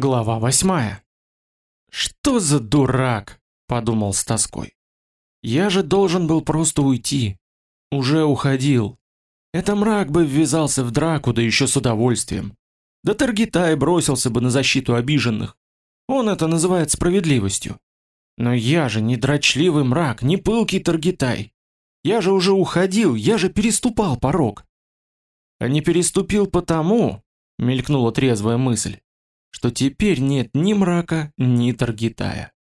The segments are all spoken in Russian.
Глава восьмая. «Что за дурак?» – подумал с тоской. «Я же должен был просто уйти. Уже уходил. Это мрак бы ввязался в драку, да еще с удовольствием. Да Таргитай бросился бы на защиту обиженных. Он это называет справедливостью. Но я же не дрочливый мрак, не пылкий Таргитай. Я же уже уходил, я же переступал порог. А не переступил потому, мелькнула трезвая мысль, что теперь нет ни мрака, ни Таргитая.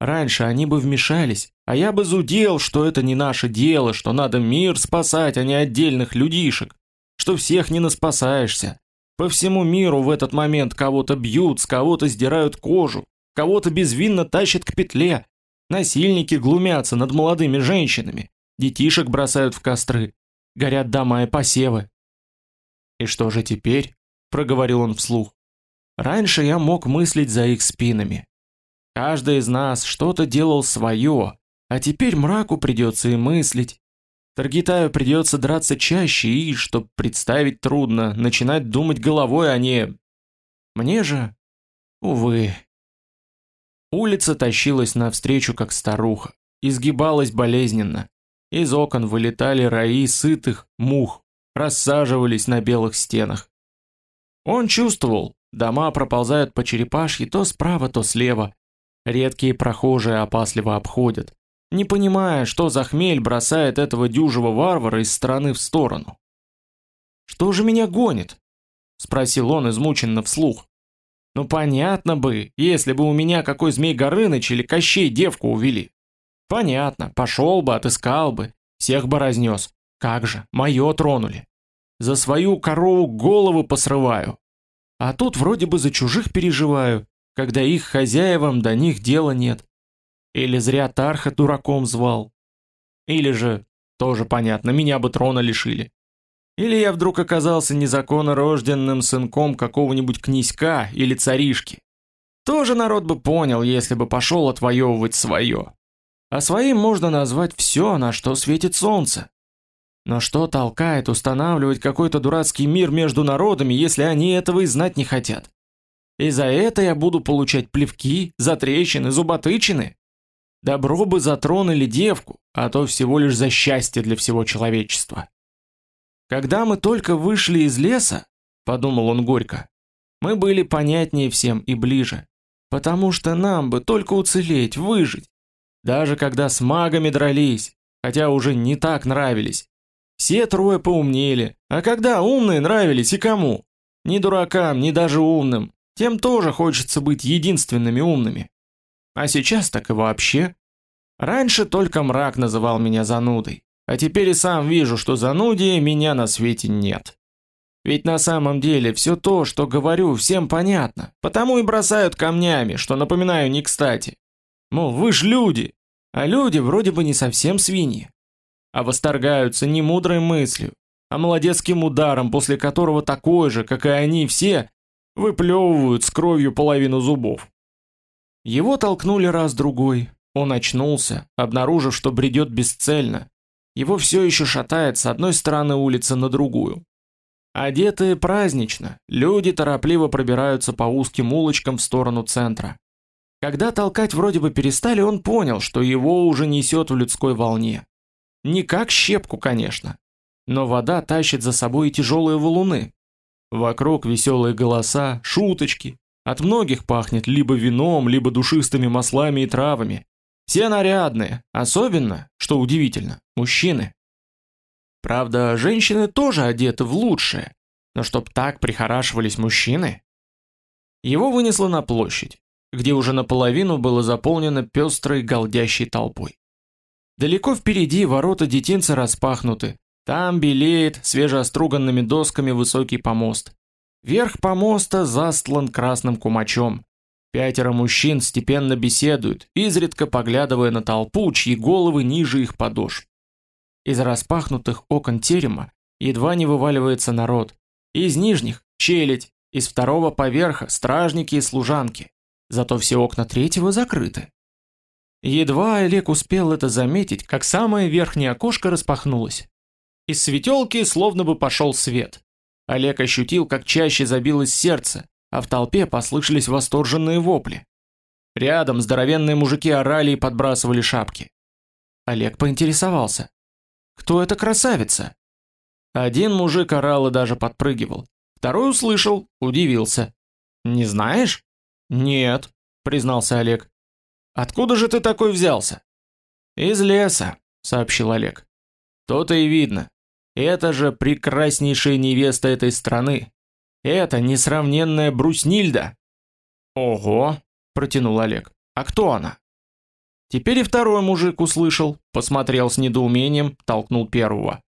Раньше они бы вмешались, а я бы зудел, что это не наше дело, что надо мир спасать, а не отдельных людишек, что всех не наспасаешься. По всему миру в этот момент кого-то бьют, с кого-то сдирают кожу, кого-то безвинно тащат к петле, насильники глумятся над молодыми женщинами, детишек бросают в костры, горят дома и посевы. «И что же теперь?» – проговорил он вслух. Раньше я мог мыслить за их спинами. Каждый из нас что-то делал свое, а теперь мраку придется и мыслить. Таргитаю придется драться чаще и, чтоб представить трудно, начинать думать головой, а не... Мне же... Увы. Улица тащилась навстречу, как старуха, изгибалась болезненно. Из окон вылетали раи сытых мух, рассаживались на белых стенах. Он чувствовал, Дома проползают по черепашьи то справа, то слева. Редкие прохожие опасливо обходят, не понимая, что за хмель бросает этого дюжего варвара из стороны в сторону. «Что же меня гонит?» — спросил он измученно вслух. «Ну понятно бы, если бы у меня какой Змей Горыныч или Кощей девку увели. Понятно, пошел бы, отыскал бы, всех бы разнес. Как же, мое тронули. За свою корову голову посрываю, а тут вроде бы за чужих переживаю, когда их хозяевам до них дела нет. Или зря Тарха дураком звал. Или же, тоже понятно, меня бы трона лишили. Или я вдруг оказался незаконно рожденным сынком какого-нибудь князька или царишки. Тоже народ бы понял, если бы пошел отвоевывать свое. А своим можно назвать все, на что светит солнце. Но что толкает устанавливать какой-то дурацкий мир между народами, если они этого и знать не хотят? И за это я буду получать плевки, затрещины, зуботычины? Добро бы за трон или девку, а то всего лишь за счастье для всего человечества. Когда мы только вышли из леса, подумал он горько, мы были понятнее всем и ближе, потому что нам бы только уцелеть, выжить. Даже когда с магами дрались, хотя уже не так нравились, все трое поумнели. А когда умные нравились и кому? Ни дуракам, ни даже умным. Тем тоже хочется быть единственными умными. А сейчас так и вообще. Раньше только мрак называл меня занудой. А теперь и сам вижу, что занудия меня на свете нет. Ведь на самом деле все то, что говорю, всем понятно. Потому и бросают камнями, что напоминаю не кстати. Мол, вы ж люди. А люди вроде бы не совсем свиньи а восторгаются не мудрой мыслью, а молодецким ударом, после которого такой же, как и они все, выплевывают с кровью половину зубов. Его толкнули раз-другой, он очнулся, обнаружив, что бредет бесцельно. Его все еще шатает с одной стороны улицы на другую. Одетые празднично, люди торопливо пробираются по узким улочкам в сторону центра. Когда толкать вроде бы перестали, он понял, что его уже несет в людской волне. Не как щепку, конечно. Но вода тащит за собой и тяжелые валуны. Вокруг веселые голоса, шуточки. От многих пахнет либо вином, либо душистыми маслами и травами. Все нарядные, особенно, что удивительно, мужчины. Правда, женщины тоже одеты в лучшее, но чтоб так прихорашивались мужчины. Его вынесло на площадь, где уже наполовину было заполнено пестрой голдящей толпой. Далеко впереди ворота детинца распахнуты. Там белеет свежеоструганными досками высокий помост. Верх помоста застлан красным кумачом. Пятеро мужчин степенно беседуют, изредка поглядывая на толпу, чьи головы ниже их подошв. Из распахнутых окон терема едва не вываливается народ. Из нижних – челядь, из второго поверха – стражники и служанки. Зато все окна третьего закрыты. Едва Олег успел это заметить, как самое верхнее окошко распахнулось. Из светелки словно бы пошел свет. Олег ощутил, как чаще забилось сердце, а в толпе послышались восторженные вопли. Рядом здоровенные мужики орали и подбрасывали шапки. Олег поинтересовался. «Кто эта красавица?» Один мужик орал и даже подпрыгивал. Второй услышал, удивился. «Не знаешь?» «Нет», — признался Олег. «Откуда же ты такой взялся?» «Из леса», — сообщил Олег. «То-то и видно. Это же прекраснейшая невеста этой страны. Это несравненная Бруснильда». «Ого», — протянул Олег. «А кто она?» Теперь и второй мужик услышал, посмотрел с недоумением, толкнул первого.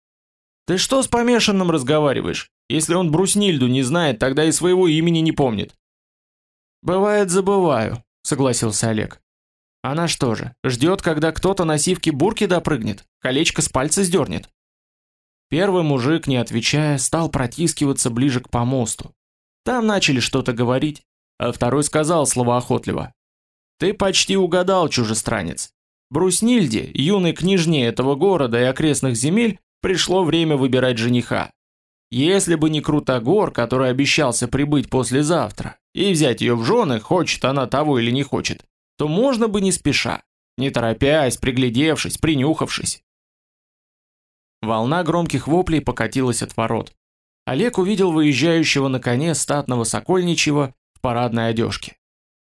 «Ты что с помешанным разговариваешь? Если он Бруснильду не знает, тогда и своего имени не помнит». «Бывает, забываю», — согласился Олег. «Она что же, ждет, когда кто-то на сивке бурки допрыгнет, колечко с пальца сдернет?» Первый мужик, не отвечая, стал протискиваться ближе к помосту. Там начали что-то говорить, а второй сказал словоохотливо. «Ты почти угадал, чужестранец. Бруснильде, юной княжне этого города и окрестных земель, пришло время выбирать жениха. Если бы не Крутогор, который обещался прибыть послезавтра, и взять ее в жены, хочет она того или не хочет, то можно бы не спеша, не торопясь, приглядевшись, принюхавшись. Волна громких воплей покатилась от ворот. Олег увидел выезжающего на коне статного Сокольничьего в парадной одежке.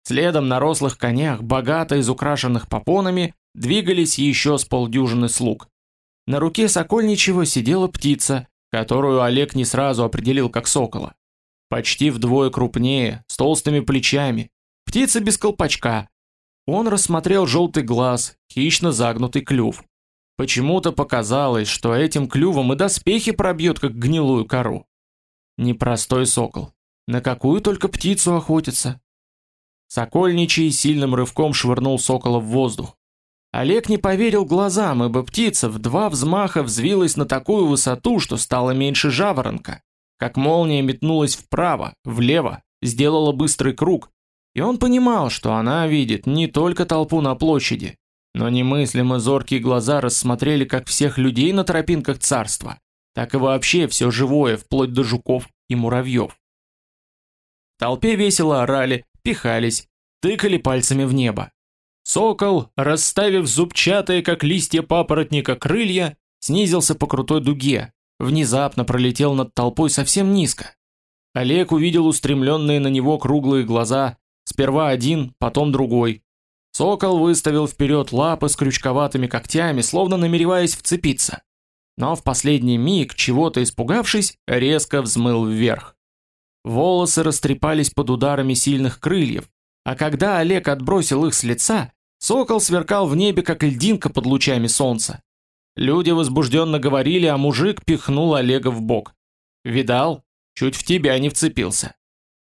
Следом на рослых конях, богато изукрашенных попонами, двигались еще с полдюжины слуг. На руке Сокольничьего сидела птица, которую Олег не сразу определил как сокола. Почти вдвое крупнее, с толстыми плечами. Птица без колпачка. Он рассмотрел желтый глаз, хищно загнутый клюв. Почему-то показалось, что этим клювом и доспехи пробьет, как гнилую кору. Непростой сокол. На какую только птицу охотится. Сокольничий сильным рывком швырнул сокола в воздух. Олег не поверил глазам, ибо птица в два взмаха взвилась на такую высоту, что стало меньше жаворонка. Как молния метнулась вправо, влево, сделала быстрый круг, и он понимал, что она видит не только толпу на площади, но немыслимо зоркие глаза рассмотрели как всех людей на тропинках царства, так и вообще все живое, вплоть до жуков и муравьев. В толпе весело орали, пихались, тыкали пальцами в небо. Сокол, расставив зубчатые, как листья папоротника, крылья, снизился по крутой дуге, внезапно пролетел над толпой совсем низко. Олег увидел устремленные на него круглые глаза, сперва один, потом другой. Сокол выставил вперед лапы с крючковатыми когтями, словно намереваясь вцепиться. Но в последний миг, чего-то испугавшись, резко взмыл вверх. Волосы растрепались под ударами сильных крыльев, а когда Олег отбросил их с лица, Сокол сверкал в небе, как льдинка под лучами солнца. Люди возбужденно говорили, а мужик пихнул Олега в бок. «Видал? Чуть в тебя не вцепился».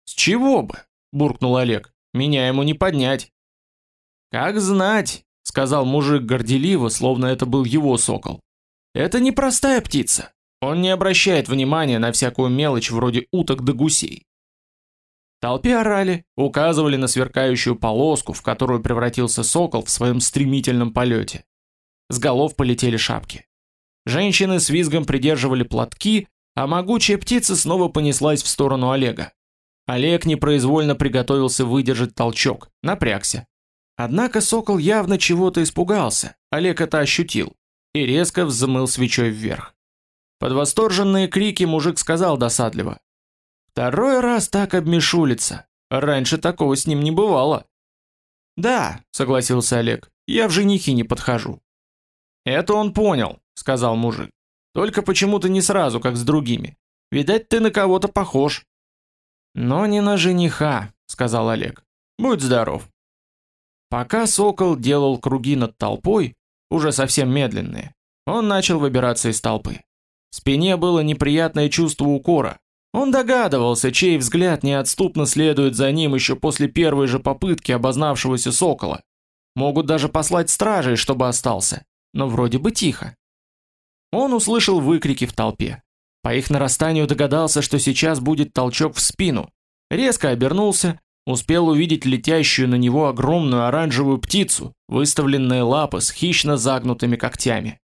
«С чего бы?» – буркнул Олег. «Меня ему не поднять». «Как знать», – сказал мужик горделиво, словно это был его сокол. «Это не простая птица. Он не обращает внимания на всякую мелочь вроде уток да гусей толпе орали, указывали на сверкающую полоску, в которую превратился сокол в своем стремительном полете. С голов полетели шапки. Женщины с визгом придерживали платки, а могучая птица снова понеслась в сторону Олега. Олег непроизвольно приготовился выдержать толчок, напрягся. Однако сокол явно чего-то испугался, Олег это ощутил, и резко взмыл свечой вверх. Под восторженные крики мужик сказал досадливо. Второй раз так обмешулится. Раньше такого с ним не бывало. Да, согласился Олег. Я в женихи не подхожу. Это он понял, сказал мужик. Только почему-то не сразу, как с другими. Видать, ты на кого-то похож. Но не на жениха, сказал Олег. Будь здоров. Пока сокол делал круги над толпой, уже совсем медленные, он начал выбираться из толпы. В спине было неприятное чувство укора, он догадывался, чей взгляд неотступно следует за ним еще после первой же попытки обознавшегося сокола. Могут даже послать стражей, чтобы остался, но вроде бы тихо. Он услышал выкрики в толпе. По их нарастанию догадался, что сейчас будет толчок в спину. Резко обернулся, успел увидеть летящую на него огромную оранжевую птицу, выставленные лапы с хищно загнутыми когтями.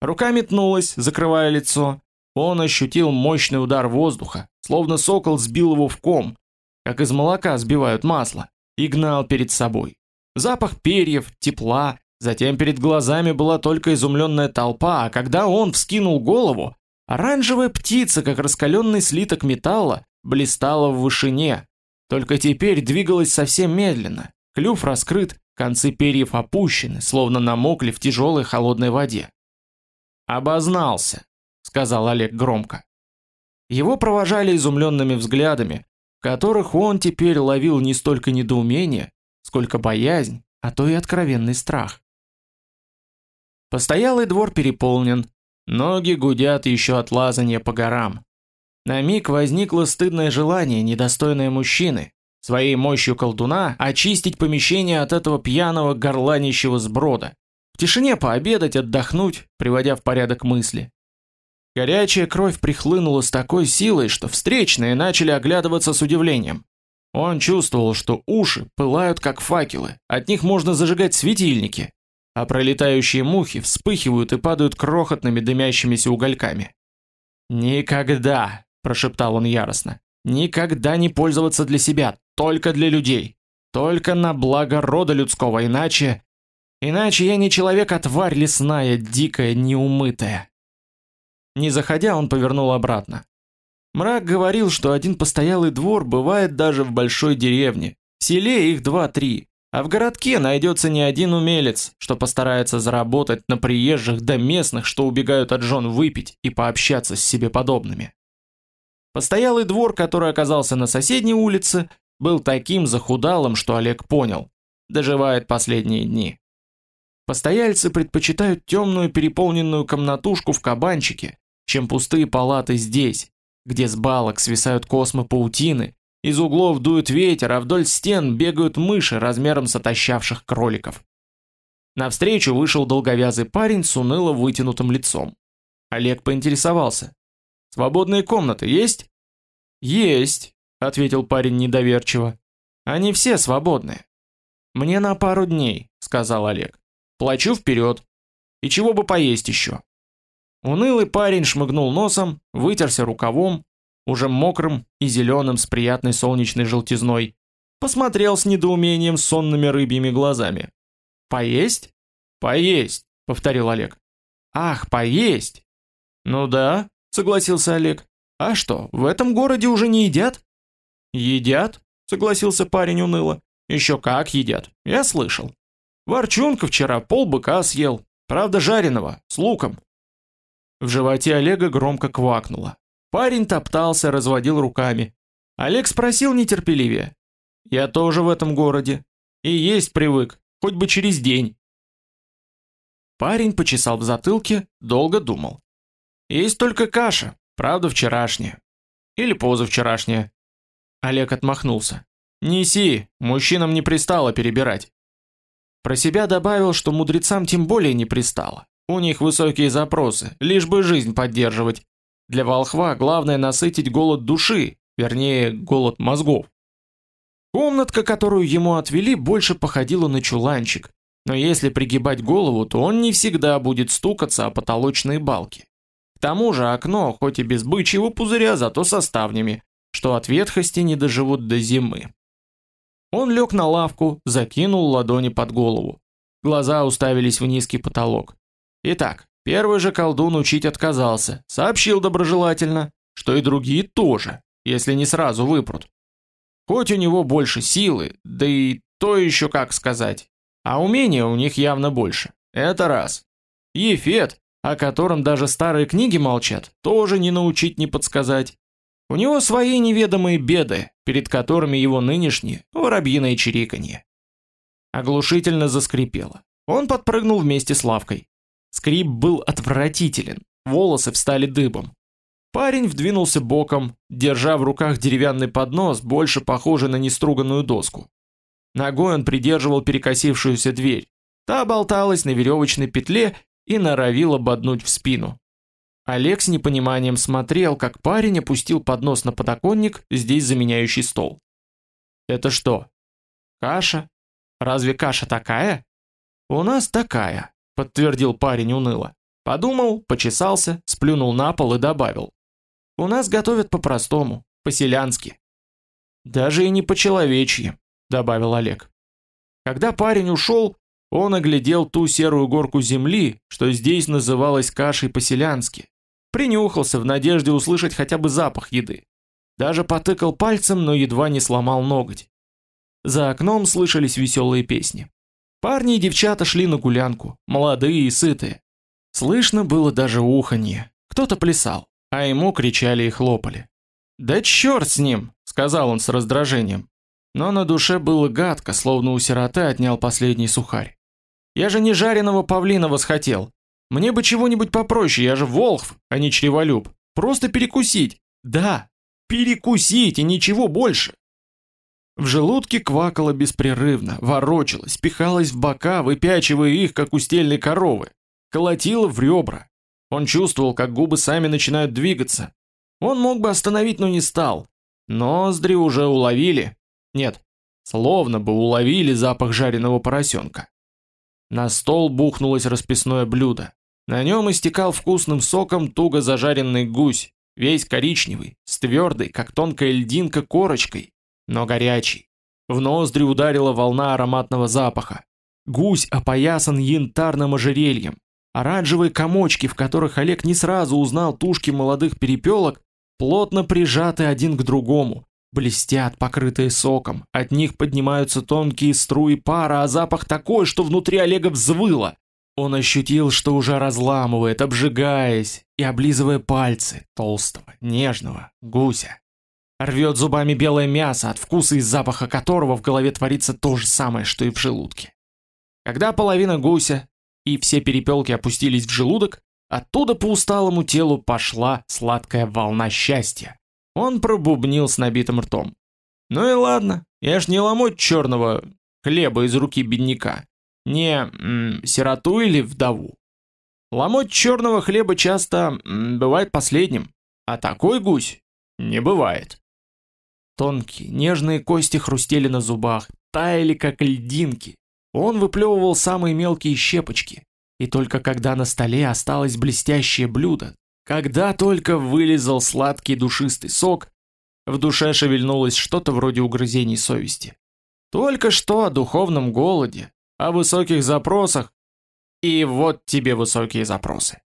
Рука метнулась, закрывая лицо, он ощутил мощный удар воздуха, словно сокол сбил его в ком, как из молока сбивают масло, и гнал перед собой. Запах перьев, тепла, затем перед глазами была только изумленная толпа, а когда он вскинул голову, оранжевая птица, как раскаленный слиток металла, блистала в вышине, только теперь двигалась совсем медленно, клюв раскрыт, концы перьев опущены, словно намокли в тяжелой холодной воде. «Обознался», — сказал Олег громко. Его провожали изумленными взглядами, в которых он теперь ловил не столько недоумение, сколько боязнь, а то и откровенный страх. Постоялый двор переполнен, ноги гудят еще от лазания по горам. На миг возникло стыдное желание, недостойное мужчины, своей мощью колдуна очистить помещение от этого пьяного горланищего сброда, в тишине пообедать, отдохнуть, приводя в порядок мысли. Горячая кровь прихлынула с такой силой, что встречные начали оглядываться с удивлением. Он чувствовал, что уши пылают как факелы, от них можно зажигать светильники, а пролетающие мухи вспыхивают и падают крохотными дымящимися угольками. «Никогда!» – прошептал он яростно. «Никогда не пользоваться для себя, только для людей. Только на благо рода людского, иначе... Иначе я не человек, а тварь лесная, дикая, неумытая». Не заходя, он повернул обратно. Мрак говорил, что один постоялый двор бывает даже в большой деревне. В селе их два-три, а в городке найдется не один умелец, что постарается заработать на приезжих да местных, что убегают от жен выпить и пообщаться с себе подобными. Постоялый двор, который оказался на соседней улице, был таким захудалым, что Олег понял. Доживает последние дни. Постояльцы предпочитают темную переполненную комнатушку в кабанчике, чем пустые палаты здесь, где с балок свисают космы паутины, из углов дует ветер, а вдоль стен бегают мыши размером с отощавших кроликов. Навстречу вышел долговязый парень с уныло вытянутым лицом. Олег поинтересовался. «Свободные комнаты есть?» «Есть», — ответил парень недоверчиво. «Они все свободные». «Мне на пару дней», — сказал Олег. «Плачу вперед. И чего бы поесть еще?» Унылый парень шмыгнул носом, вытерся рукавом, уже мокрым и зеленым с приятной солнечной желтизной, посмотрел с недоумением сонными рыбьими глазами. «Поесть?» «Поесть», — повторил Олег. «Ах, поесть!» «Ну да», — согласился Олег. «А что, в этом городе уже не едят?» «Едят», — согласился парень уныло. «Еще как едят, я слышал. Ворчунка вчера полбыка съел, правда жареного, с луком. В животе Олега громко квакнуло. Парень топтался, разводил руками. Олег спросил нетерпеливее. «Я тоже в этом городе. И есть привык, хоть бы через день». Парень почесал в затылке, долго думал. «Есть только каша, правда вчерашняя. Или позавчерашняя». Олег отмахнулся. «Неси, мужчинам не пристало перебирать». Про себя добавил, что мудрецам тем более не пристало. У них высокие запросы, лишь бы жизнь поддерживать. Для волхва главное насытить голод души, вернее, голод мозгов. Комнатка, которую ему отвели, больше походила на чуланчик, но если пригибать голову, то он не всегда будет стукаться о потолочные балки. К тому же окно, хоть и без бычьего пузыря, зато со ставнями, что от ветхости не доживут до зимы. Он лег на лавку, закинул ладони под голову. Глаза уставились в низкий потолок. Итак, первый же колдун учить отказался, сообщил доброжелательно, что и другие тоже, если не сразу выпрут. Хоть у него больше силы, да и то еще как сказать, а умения у них явно больше. Это раз. Ефет, о котором даже старые книги молчат, тоже не научить, не подсказать. У него свои неведомые беды, перед которыми его нынешние воробьиное чириканье. Оглушительно заскрипело. Он подпрыгнул вместе с лавкой. Скрип был отвратителен, волосы встали дыбом. Парень вдвинулся боком, держа в руках деревянный поднос, больше похожий на неструганную доску. Ногой он придерживал перекосившуюся дверь. Та болталась на веревочной петле и норовила боднуть в спину. Олег с непониманием смотрел, как парень опустил поднос на подоконник, здесь заменяющий стол. «Это что? Каша? Разве каша такая?» «У нас такая», подтвердил парень уныло. Подумал, почесался, сплюнул на пол и добавил. У нас готовят по-простому, по-селянски. Даже и не по-человечьи, добавил Олег. Когда парень ушел, он оглядел ту серую горку земли, что здесь называлась кашей по-селянски. Принюхался в надежде услышать хотя бы запах еды. Даже потыкал пальцем, но едва не сломал ноготь. За окном слышались веселые песни. Парни и девчата шли на гулянку, молодые и сытые. Слышно было даже уханье. Кто-то плясал, а ему кричали и хлопали. «Да черт с ним!» — сказал он с раздражением. Но на душе было гадко, словно у сироты отнял последний сухарь. «Я же не жареного павлина восхотел. Мне бы чего-нибудь попроще, я же волхв, а не чреволюб. Просто перекусить. Да, перекусить и ничего больше. В желудке квакало беспрерывно, ворочалось, пихалось в бока, выпячивая их, как у стельной коровы. Колотило в ребра. Он чувствовал, как губы сами начинают двигаться. Он мог бы остановить, но не стал. Ноздри уже уловили. Нет, словно бы уловили запах жареного поросенка. На стол бухнулось расписное блюдо. На нем истекал вкусным соком туго зажаренный гусь, весь коричневый, с твердой, как тонкая льдинка, корочкой, но горячий. В ноздри ударила волна ароматного запаха. Гусь опоясан янтарным ожерельем. Оранжевые комочки, в которых Олег не сразу узнал тушки молодых перепелок, плотно прижаты один к другому, блестят, покрытые соком. От них поднимаются тонкие струи пара, а запах такой, что внутри Олега взвыло. Он ощутил, что уже разламывает, обжигаясь и облизывая пальцы толстого, нежного гуся. Рвет зубами белое мясо, от вкуса и запаха которого в голове творится то же самое, что и в желудке. Когда половина гуся и все перепелки опустились в желудок, оттуда по усталому телу пошла сладкая волна счастья. Он пробубнил с набитым ртом. «Ну и ладно, я ж не ломоть черного хлеба из руки бедняка не м, сироту или вдову. Ломоть черного хлеба часто м, бывает последним, а такой гусь не бывает. Тонкие, нежные кости хрустели на зубах, таяли как льдинки. Он выплевывал самые мелкие щепочки, и только когда на столе осталось блестящее блюдо, когда только вылезал сладкий душистый сок, в душе шевельнулось что-то вроде угрызений совести. Только что о духовном голоде, о высоких запросах. И вот тебе высокие запросы.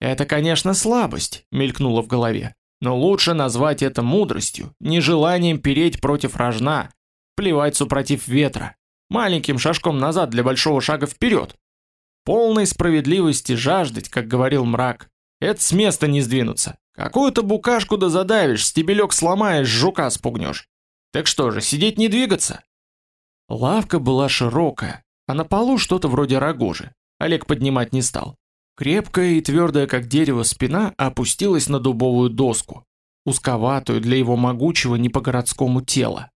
Это, конечно, слабость, мелькнуло в голове, но лучше назвать это мудростью, нежеланием переть против рожна, плевать супротив ветра, маленьким шажком назад для большого шага вперед. Полной справедливости жаждать, как говорил мрак, это с места не сдвинуться. Какую-то букашку да задавишь, стебелек сломаешь, жука спугнешь. Так что же, сидеть не двигаться? Лавка была широкая, а на полу что-то вроде рогожи. Олег поднимать не стал. Крепкая и твердая, как дерево, спина опустилась на дубовую доску, узковатую для его могучего не по-городскому тела.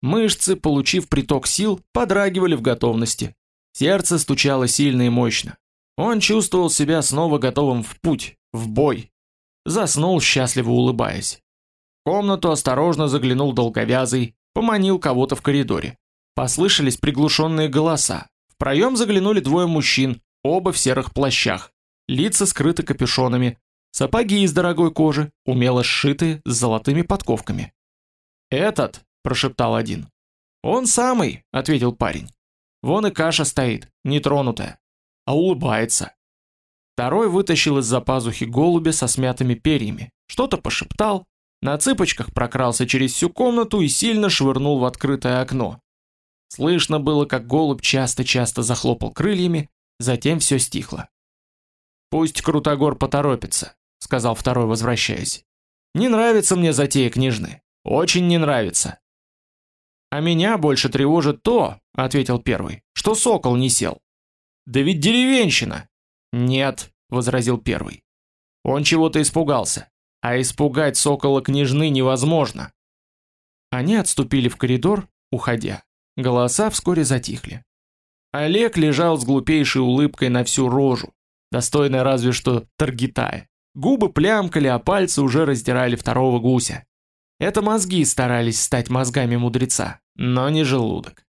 Мышцы, получив приток сил, подрагивали в готовности. Сердце стучало сильно и мощно. Он чувствовал себя снова готовым в путь, в бой. Заснул, счастливо улыбаясь. В комнату осторожно заглянул долговязый, поманил кого-то в коридоре. Послышались приглушенные голоса, проем заглянули двое мужчин, оба в серых плащах, лица скрыты капюшонами, сапоги из дорогой кожи, умело сшитые с золотыми подковками. «Этот», — прошептал один. «Он самый», — ответил парень. «Вон и каша стоит, нетронутая, а улыбается». Второй вытащил из-за пазухи голубя со смятыми перьями, что-то пошептал, на цыпочках прокрался через всю комнату и сильно швырнул в открытое окно. Слышно было, как голубь часто-часто захлопал крыльями, затем все стихло. «Пусть Крутогор поторопится», — сказал второй, возвращаясь. «Не нравится мне затея княжны. Очень не нравится». «А меня больше тревожит то», — ответил первый, — «что сокол не сел». «Да ведь деревенщина!» «Нет», — возразил первый. «Он чего-то испугался, а испугать сокола княжны невозможно». Они отступили в коридор, уходя. Голоса вскоре затихли. Олег лежал с глупейшей улыбкой на всю рожу, достойной разве что Таргитая. Губы плямкали, а пальцы уже раздирали второго гуся. Это мозги старались стать мозгами мудреца, но не желудок.